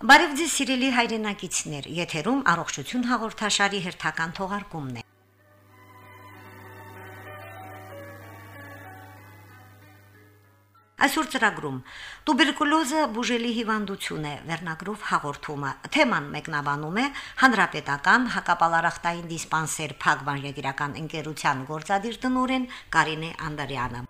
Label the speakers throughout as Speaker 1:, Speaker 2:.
Speaker 1: Բարև ձեզ սիրելի հայրենակիցներ, եթերում առողջություն հաղորդաշարի հերթական թողարկումն է։ Այսօր ծրագրում. Տուբերկուլոզը բուժելի հիվանդություն է վերնագրով հաղորդումը։ Թեման մեկնաբանում է Հանրապետական հակապալարախտային դիսպանսեր Փակ բանջարական ընկերության գործադիր տնօրեն Կարինե Անդարյանը։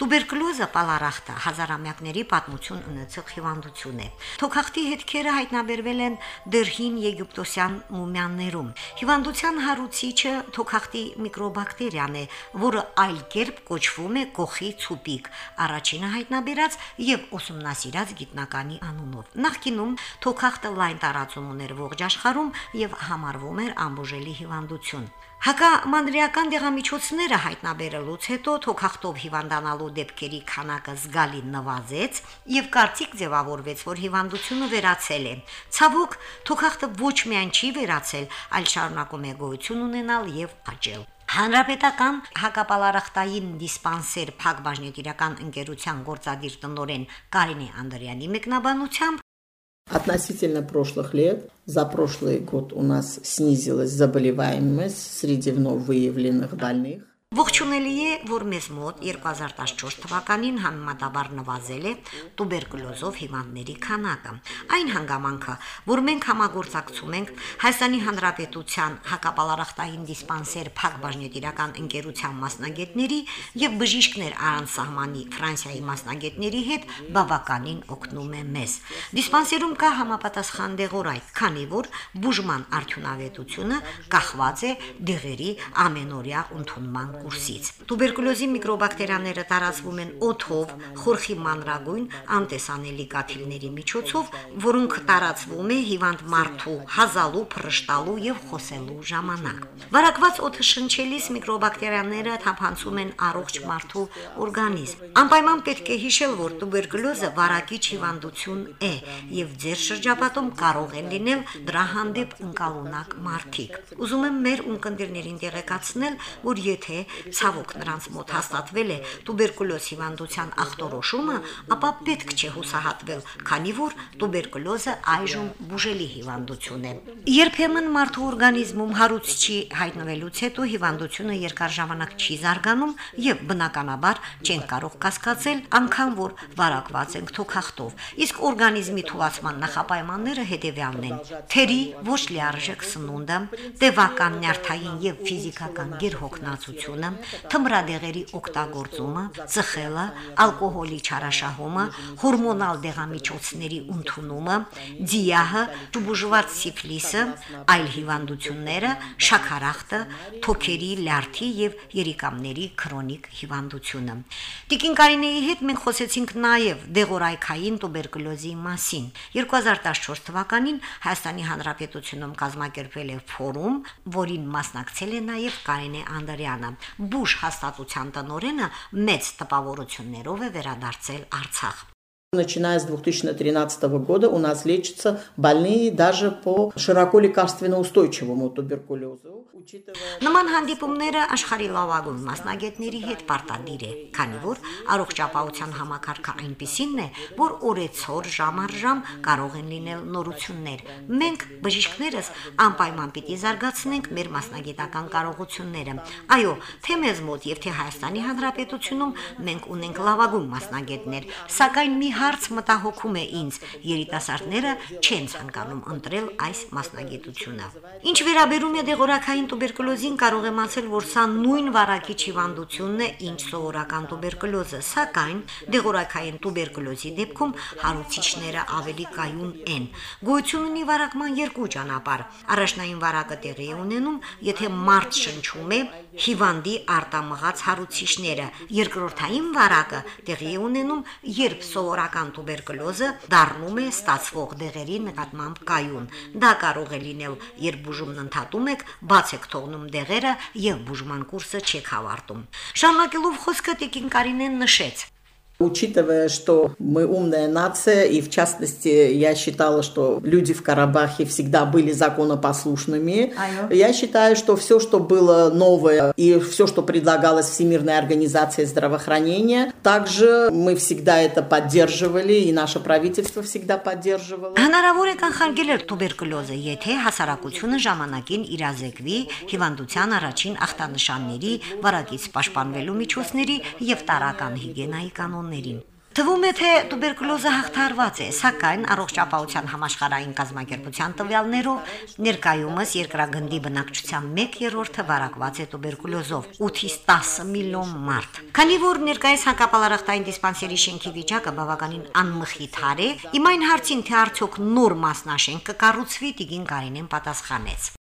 Speaker 1: Տուբերկուլոզը պալարախտը հազարամյակների պատմություն ունեցող հիվանդություն է։ Թոքախտի հետքերը հայտնաբերվել են դեռ հին եգիպտոսյան մումյաներում։ Հիվանդության հարուցիչը թոքախտի միկրոբակտերիան է, որը այլ կերպ կոչվում է կոխի ցուպիկ, առաջինը հայտնաբերած եւ ուսումնասիրած գիտնականի անունով։ Նախկինում թոքախտը լայն տարածում ուներ ողջ աշխարհում եւ համարվում էր ամբուժելի հիվանդություն։ Հակամանրիական դեղամիջոցները հայտնաբերելուց հետո թոքախտով հիվանդանալու դեպքերի քանակը զգալի նվազեց եւ կարծիք ձևավորվեց, որ հիվանդությունը վերացել է։ Ցավոք, թոքախտը ոչ միայն չի վերացել, այլ շարունակում է գոյություն ունենալ եւ աճել։ Հանրապետական հակապալարախտային դիսպանսեր Փակ բաժնետիրական ընկերության գործադիր տնօրեն Կարինե Անդրյանի մեկնաբանությամբ
Speaker 2: Относительно прошлых лет, за прошлый год у нас снизилась заболеваемость среди вновь выявленных больных.
Speaker 1: Ողջունելի է, որ մեզ մոտ 2014 թվականին համեմատաբար նվազել է տուբերկուլոզով հիվանդների քանակը։ Այն հանգամանքը, որ մենք համագործակցում ենք Հայաստանի Հանրապետության հակապալարախտային դիսպանսեր Փակ բաժնետիրական ընկերության մասնագետների եւ բժիշկներ առանց սահմանի Ֆրանսիայի մասնագետների հետ բավականին օգնում է մեզ։ Դիսպանսերում կա համապատասխան դեղորայք, քանի որ բուժման արդյունավետությունը կախված է դեղերի ամենօրյա ընդունման կուրսից։ Տուբերկուլոզի միկրոբակտերիաները տարածվում են օդով, խորխի մանրագույն անտեսանելի կաթիլների միջոցով, որոնք տարածվում է հիվանդ մարդու հազալու, փռշտալու եւ խոսելու ժամանակ։ Վարակված օդը շնչելիս միկրոբակտերիաները թափանցում են առողջ մարդու օրգանիզմ։ Անպայման պետք է հիշել, որ տուբերկուլոզը վարակիչ հիվանդություն է եւ ձեր շրջապատում կարող են լինել դրա հանդեպ ընկալունակ մարդիկ։ Ուզում եմ մեր ունկնդիրներին տեղեկացնել, որ եթե ցավոք նրանց մոտ հաստատվել է տուբերկուլոզ հիվանդության ախտորոշումը, ապա պետք չէ հուսահատվել, քանի որ տուբերկուլոզը այժմ բուժելի հիվանդություն է։ Երբեմն մարդու օրգանիզմում հարուցչի հայտնվելուց հետո հիվանդությունը երկար ժամանակ չի զարգանում եւ բնականաբար չեն կարող կասկածել, անկան որ վարակված ենք թոքախտով։ Իսկ օրգանիզմի թուլացման նախապայմանները հետեւյալն են. թերի ոչ լիարժեք սնունդը, տևական նյարդային եւ ֆիզիկական գերհոգնածություն, արտադրությունը, թմրադեղերի օգտագործումը, ծխելը, ալկոհոլի չարաշահումը, հորմոնալ դեղամիջոցների ընդունումը, դիահը, ճուբուժված սիֆլիսը, այլ հիվանդությունները, շաքարախտը, թոքերի լյարդի եւ երիկամների քրոնիկ հիվանդությունը։ Տիկին Կարինեի հետ մենք խոսեցինք նաեւ դեղորայքային տուբերկուլոզի մասին։ 2014 թվականին Հայաստանի Հանրապետությունում կազմակերպվել է ֆորում, որին մասնակցել է նաեւ Կարինե Անդրյանը բուժ հաստատության տնորենը մեծ տպավորություններով է վերադարձել Արցախ։
Speaker 2: Начиная с 2013 года у нас лечатся больные даже по широко лекарственно устойчивому туберкулезу.
Speaker 1: Նման հանդիպումները աշխարհի լավագույն մասնագետների հետ պարտադիր է, քանի որ առողջապահության համակարգը այնպիսինն է, որ օրեցօր ժամ առ ժամ կարող են լինել նորություններ։ Մենք բժիշկներս անպայման պիտի զարգացնենք մեր մասնագիտական կարողությունները։ Այո, թե մեզ մոտ եւ թե Հայաստանի Հանրապետությունում մենք ունենք լավագույն մասնագետներ, սակայն մի հարց մտահոգում է ինձ. երիտասարդները չեն ցանկանում ընտրել այս մասնագիտությունը։ Ինչ վերաբերում է դեղորայքային տուբերկուլոզին, կարող եմ ասել, որ սա նույն վարակիչ հիվանդությունն է, ինչ սովորական տուբերկուլոզը, սակայն դեղորայքային տուբերկուլոզի դեպքում հարուցիչները ավելի կայուն են։ Գոյություն ունի վարակման երկու ճանապարհ։ Առաջնային վարակը տեղի է ունենում, եթե մարդ շնչում է հիվանդի արտամղած հարուցիչները։ Երկրորդային վարակը տեղի է ունենում, երբ սովորական բացասական տուբերկուլոզը դառնում է ստացվող դեղերի նկատմամբ կայուն։ Դա կարող է լինել, երբ բուժումն ընդհատում եք, բաց եք թողնում դեղերը եւ բուժման կուրսը չեք ավարտում։ Շարունակելով խոսքը Տիկին Կարինեն նշեց.
Speaker 2: Учитывая, что мы умная нация, и в частности я считала, что люди в Карабахе всегда были законопослушными, Айо. я считаю, что все, что было новое и все, что предлагалось Всемирной организацией здравоохранения, также мы всегда это поддерживали, и наше правительство всегда поддерживало.
Speaker 1: Հնարավոր է կանխարգելել տուբերկուլյոզը, եթե հասարակությունը ժամանակին իրազեկվի հիվանդության առաջին ախտանշանների, վարակից պաշտպանվելու միջոցների եւ տարական հիգիենայի Կանոններին։ Թվում է, թե տուբերկուլոզը հաղթարված է, սակայն առողջապահության համաշխարհային կազմակերպության տվյալներով ներկայումս երկրագնդի բնակչության 1/3-ը վարակված է տուբերկուլոզով, 8-ից 10 միլիոն մարդ։ Քանի որ ներկայիս հակապալարախտային դիսպանսերի շենքի վիճակը բավականին անմխիթար է, իմ այն հարցին, թե արդյոք նոր մասնաշենք կկառուցվի, Տիգին Կարինեն պատասխանեց.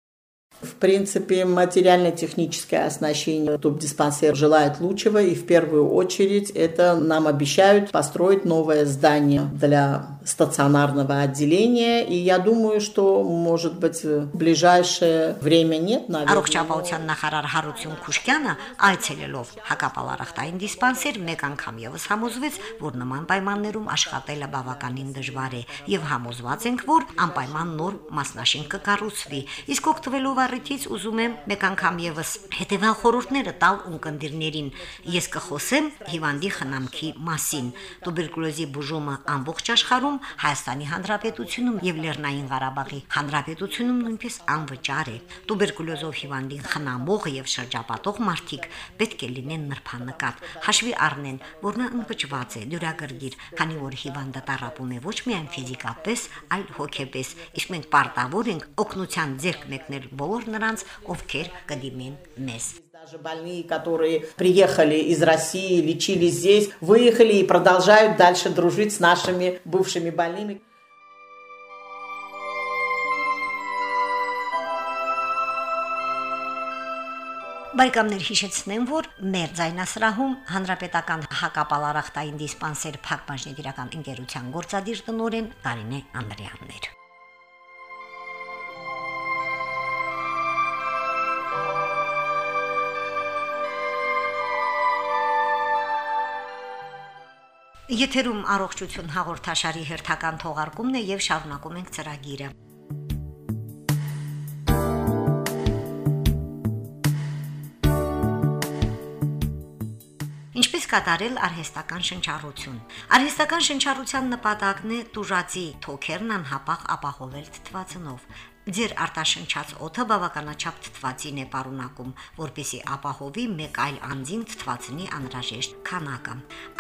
Speaker 2: В принципе, материально-техническое оснащение тубдиспансер желает лучшего, и в первую очередь это нам обещают построить новое здание для стационарного отделения, и я думаю, что, может быть, в ближайшее время нет,
Speaker 1: наверное. Առողջապահության նախարար Հարություն Քուշկյանը այցելելով հակապալարախտային դիսպանսեր մեկ անգամ եւս համոզվեց, որ նման պայմաններում աշխատելը բավականին դժվար է եւ համոզված ենք, որ անպայման նոր մասնաշենք կկառուցվի։ Իսկ օգտվելով առիթից ուզում եմ մեկ անգամ եւս հետեւալ խորհուրդները տալ ունկնդիրներին։ Ես կխոսեմ հիվանդի խնամքի մասին։ Տուբերկուլոզի բուժումը ամբողջ աշխարհում, Հայաստանի Հանրապետությունում եւ Լեռնային Ղարաբաղի Հանրապետությունում նույնպես անվճար է։ Տուբերկուլոզով հիվանդին խնամող եւ շրջապատող մարդիկ պետք է լինեն նրբանկատ։ Հաշվի առնեն, որ նա ընկճված է, դյուրագրգիր, քանի որ հիվանդը տարապում է ոչ միայն ֆիզիկապես, այլ հոգեպես։ Իսկ մենք պարտավոր ենք օգնության ձեռք մեկնել բոլոր բոլոր նրանց, ովքեր կդիմեն մեզ։
Speaker 2: Даже больные, которые приехали из России, лечились здесь, выехали и продолжают дальше дружить с нашими бывшими больными.
Speaker 1: Բայկամներ հիշեցնեմ, որ մեր ձայնասրահում հանրապետական հակապալարախտային դիսպանսեր Փակ բաժնետիրական ընկերության գործադիր տնօրեն Կարինե Անդրեյանն էր։ Եթերում առողջություն հաղորդաշարի հերթական թողարկումն է եւ շարունակում ենք ծրագիրը։ Ինչպես կատարել արհեստական շնչառություն։ Արհեստական շնչառության նպատակն է տուժածի թոքերն անհապաղ ապահովել թթվածնով։ Ձեր արտաշնչած օդը բավականաչափ թթվածին է պարունակում, որպեսի ապահովի մեկ այլ անձին թթվածնի անհրաժեշտ քանակը։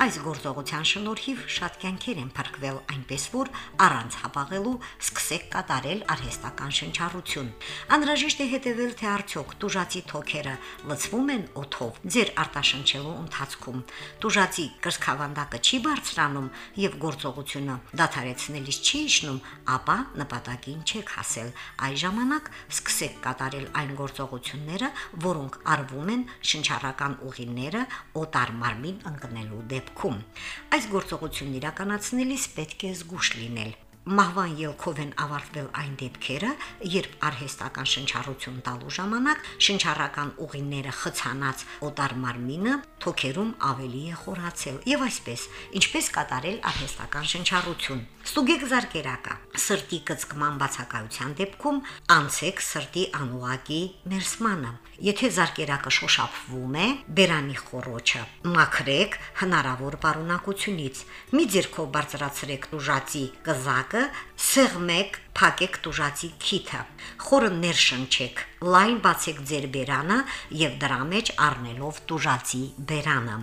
Speaker 1: Այս գործողության շնորհիվ շատ կյանքեր են փրկվել, այնպես որ առանց հապաղելու սկսեք կատարել արհեստական շնչառություն։ Անհրաժեշտ է հետևել, թե արդյոք տուժածի թոքերը լցվում են օդով ձեր արտաշնչելու ընթացքում։ Տուժածի կրծքավանդակը չի բարձրանում եւ գործողությունը դադարեցնելիս չի իջնում, ապա նպատակին չեք հասել Այս ժամանակ սկսեք կատարել այն գործողությունները, որոնք արվում են շնչառական ուղիները օտար մարմին ընկնելու դեպքում։ Այս գործողությունն իրականացնելիս պետք է զգուշ լինել մահվան ելքով են ավարտվել այն դեպքերը, երբ արհեստական շնչառություն տալու ժամանակ շնչառական ուղիները խցանած օտար մարմինը թոքերում ավելի է խորացել եւ այսպես ինչպես կատարել արհեստական շնչառություն ստուգեք զարկերակը. Սրտի կծկման բացակայության դեպքում անցեք սրտի անուղակի մերսմանը Եթե զարկերակը շոշափվում է, բերանի խորոչը մաքրեք հնարավոր պարունակությունից։ Մի ձերքով բարձրացրեք տուժածի կզակը, սեղմեք, փակեք տուժածի քիթը։ Խորը ներշնչեք, լայն բացեք ձեր բերանը եւ դրա մեջ առնելով տուժածի բերանը։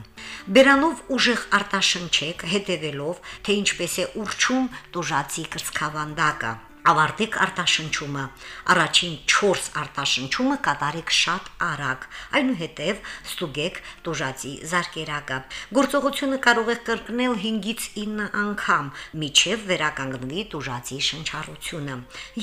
Speaker 1: Բերանով ուժեղ արտաշնչեք, հետևելով, թե ինչպես է ուրճում տուժածի կրծքավանդակը Ավարտեք արտաշնչումը։ Առաջին 4 արտաշնչումը կատարեք շատ արագ, այնուհետև ստուգեք տուժածի զարկերակը։ Գործողությունը կարող է կրկնել 5-ից 9 անգամ, միջև վերականգնվի տուժածի շնչառությունը։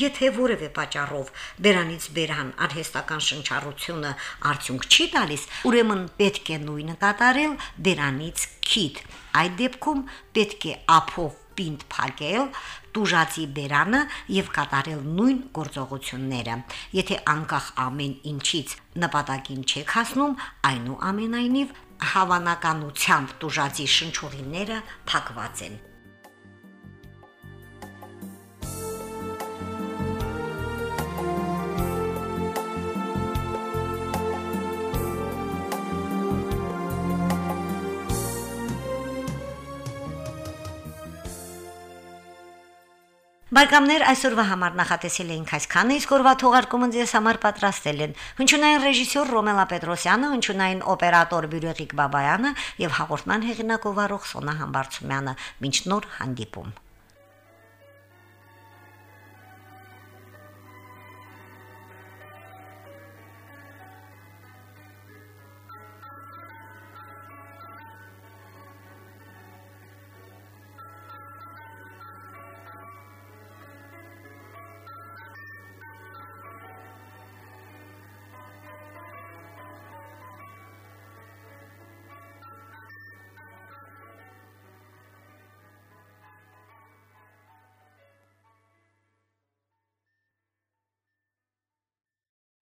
Speaker 1: Եթե որևէ պատճառով բերանից բերան արհեստական շնչառությունը արդյունք չի տալիս, ուրեմն պետք է նույնը կատարել բերանից քիթ։ Այդ դեպքում պետք է ափով պինդ փակել տուժածի բերանը եւ կատարել նույն գործողությունները։ Եթե անկախ ամեն ինչից նպատակին չեք հասնում, այնուամենայնիվ հավանականությամբ դուժացի շնչուղիները փակված են։ Բարգամներ այսօրվա համար նախատեսել էինք այսքանը, իսկ օրվա թողարկումը ձեզ համար պատրաստել են. հնչյունային ռեժիսոր Ռոմելա Պետրոսյանը, հնչյունային օպերատոր Բյուրեգիկ Բաբայանը եւ հաղորդման հեղինակ ով Սոնա Համբարձումյանը։ Մինչ նոր հանդիպում։